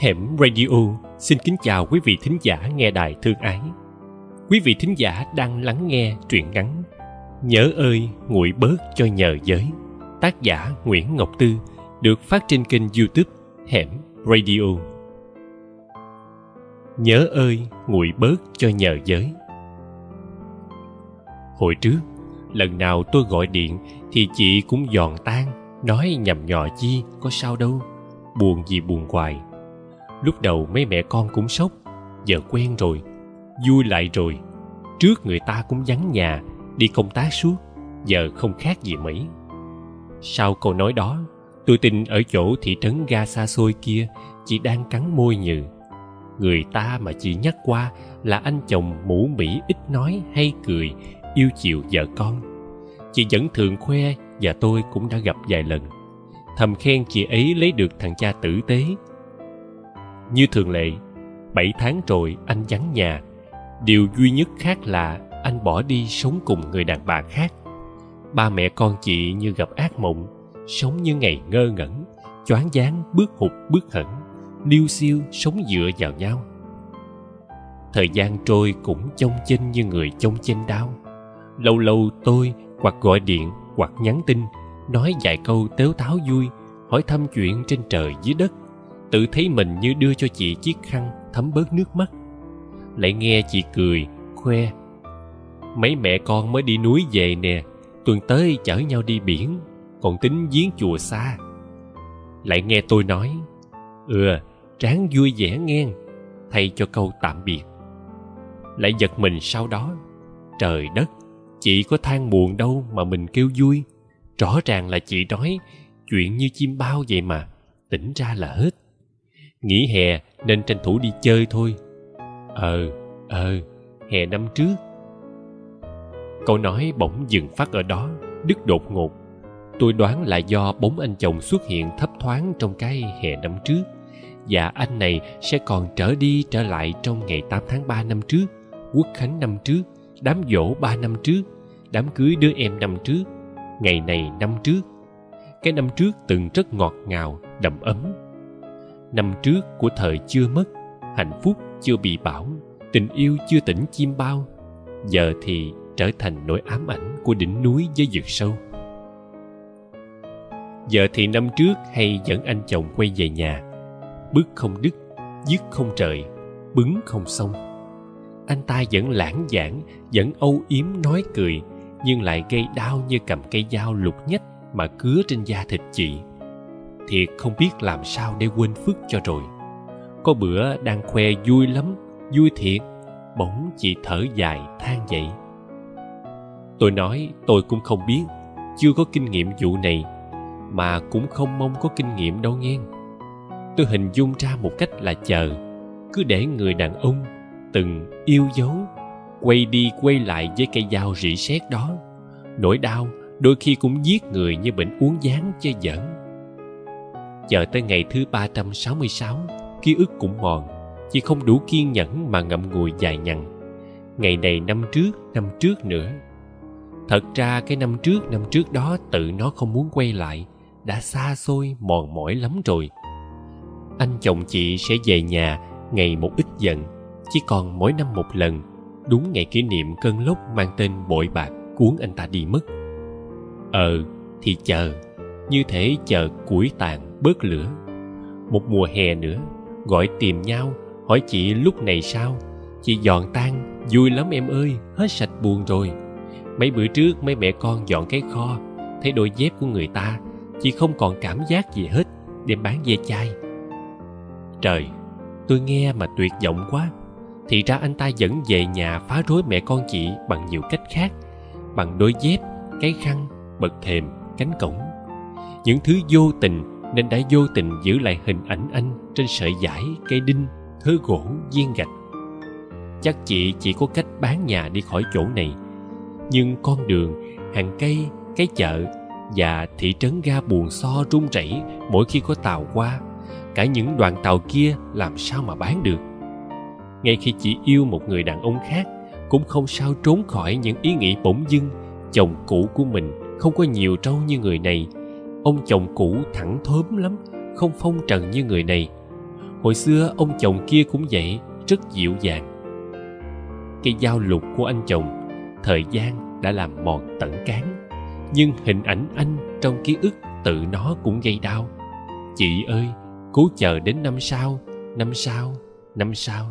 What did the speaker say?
Hẻm Radio. Xin kính chào quý vị thính giả nghe đài thương ái. Quý vị thính giả đang lắng nghe truyện ngắn Nhớ ơi nguội bớt cho nhờ giới. Tác giả Nguyễn Ngọc Tư được phát trên kênh youtube Hẻm Radio. Nhớ ơi nguội bớt cho nhờ giới. Hồi trước, lần nào tôi gọi điện thì chị cũng giòn tan, nói nhầm nhò chi, có sao đâu, buồn gì buồn hoài lúc đầu mấy mẹ con cũng sốc, giờ quen rồi, vui lại rồi. Trước người ta cũng vắng nhà, đi công tác suốt, giờ không khác gì mấy. Sau câu nói đó, tôi tin ở chỗ thị trấn ga xa xôi kia chị đang cắn môi nhừ. Người ta mà chị nhắc qua là anh chồng mũ mĩ ít nói hay cười, yêu chiều vợ con. Chị vẫn thường khoe và tôi cũng đã gặp vài lần. Thầm khen chị ấy lấy được thằng cha tử tế như thường lệ, bảy tháng rồi anh vắng nhà. Điều duy nhất khác là anh bỏ đi sống cùng người đàn bà khác. Ba mẹ con chị như gặp ác mộng, sống như ngày ngơ ngẩn, choáng váng bước hụt bước hẫng, liêu xiêu sống dựa vào nhau. Thời gian trôi cũng trông chênh như người trông chênh đau. Lâu lâu tôi hoặc gọi điện hoặc nhắn tin, nói vài câu tếu táo vui, hỏi thăm chuyện trên trời dưới đất tự thấy mình như đưa cho chị chiếc khăn thấm bớt nước mắt. Lại nghe chị cười, khoe. Mấy mẹ con mới đi núi về nè, tuần tới chở nhau đi biển, còn tính giếng chùa xa. Lại nghe tôi nói ừ tráng vui vẻ nghe, thay cho câu tạm biệt. Lại giật mình sau đó, trời đất, chị có than buồn đâu mà mình kêu vui. Rõ ràng là chị nói chuyện như chim bao vậy mà, tỉnh ra là hết nghỉ hè nên tranh thủ đi chơi thôi. Ờ ờ hè năm trước. Câu nói bỗng dừng phát ở đó đứt đột ngột. Tôi đoán là do bóng anh chồng xuất hiện thấp thoáng trong cái hè năm trước. Và anh này sẽ còn trở đi trở lại trong ngày 8 tháng 3 năm trước, quốc khánh năm trước, đám dỗ 3 năm trước, đám cưới đứa em năm trước, ngày này năm trước. Cái năm trước từng rất ngọt ngào, đầm ấm, năm trước của thời chưa mất, hạnh phúc chưa bị bão tình yêu chưa tỉnh chim bao, giờ thì trở thành nỗi ám ảnh của đỉnh núi với vực sâu. Giờ thì năm trước hay dẫn anh chồng quay về nhà, bước không đứt dứt không trời, bứng không xong anh ta vẫn lãng giảng, vẫn âu yếm nói cười, nhưng lại gây đau như cầm cây dao lục nhách mà cứa trên da thịt chị thiệt không biết làm sao để quên phước cho rồi. Có bữa đang khoe vui lắm, vui thiệt, bỗng chị thở dài than vậy tôi nói, tôi cũng không biết, chưa có kinh nghiệm vụ này, mà cũng không mong có kinh nghiệm đâu nghe. Tôi hình dung ra một cách là chờ, cứ để người đàn ông từng yêu dấu, quay đi quay lại với cây dao rỉ sét đó. Nỗi đau đôi khi cũng giết người như bệnh uống gián chơi giỡn chờ tới ngày thứ 366, ký ức cũng mòn, chỉ không đủ kiên nhẫn mà ngậm ngùi dài nhằn. Ngày này năm trước, năm trước nữa. Thật ra cái năm trước, năm trước đó tự nó không muốn quay lại, đã xa xôi, mòn mỏi lắm rồi. Anh chồng chị sẽ về nhà ngày một ít giận chỉ còn mỗi năm một lần, đúng ngày kỷ niệm cơn lốc mang tên bội bạc cuốn anh ta đi mất. Ờ, thì chờ, như thể chờ cuối tàn bớt lửa. Một mùa hè nữa, gọi tìm nhau, hỏi chị lúc này sao? Chị dọn tan, vui lắm em ơi, hết sạch buồn rồi. Mấy bữa trước, mấy mẹ con dọn cái kho, thấy đôi dép của người ta, chị không còn cảm giác gì hết, đem bán ve chai. Trời, tôi nghe mà tuyệt vọng quá. Thì ra anh ta vẫn về nhà phá rối mẹ con chị bằng nhiều cách khác, bằng đôi dép, cái khăn bậc thềm, cánh cổng. Những thứ vô tình nên đã vô tình giữ lại hình ảnh anh trên sợi dải cây đinh, thứ gỗ, viên gạch. Chắc chị chỉ có cách bán nhà đi khỏi chỗ này. Nhưng con đường, hàng cây, cái chợ và thị trấn ga buồn so rung rẩy mỗi khi có tàu qua. Cả những đoàn tàu kia làm sao mà bán được? Ngay khi chị yêu một người đàn ông khác, cũng không sao trốn khỏi những ý nghĩ bỗng dưng. Chồng cũ của mình không có nhiều trâu như người này ông chồng cũ thẳng thớm lắm, không phong trần như người này. Hồi xưa ông chồng kia cũng vậy, rất dịu dàng. Cây dao lục của anh chồng, thời gian đã làm mòn tận cán, nhưng hình ảnh anh trong ký ức tự nó cũng gây đau. Chị ơi, cố chờ đến năm sau năm sau năm sau.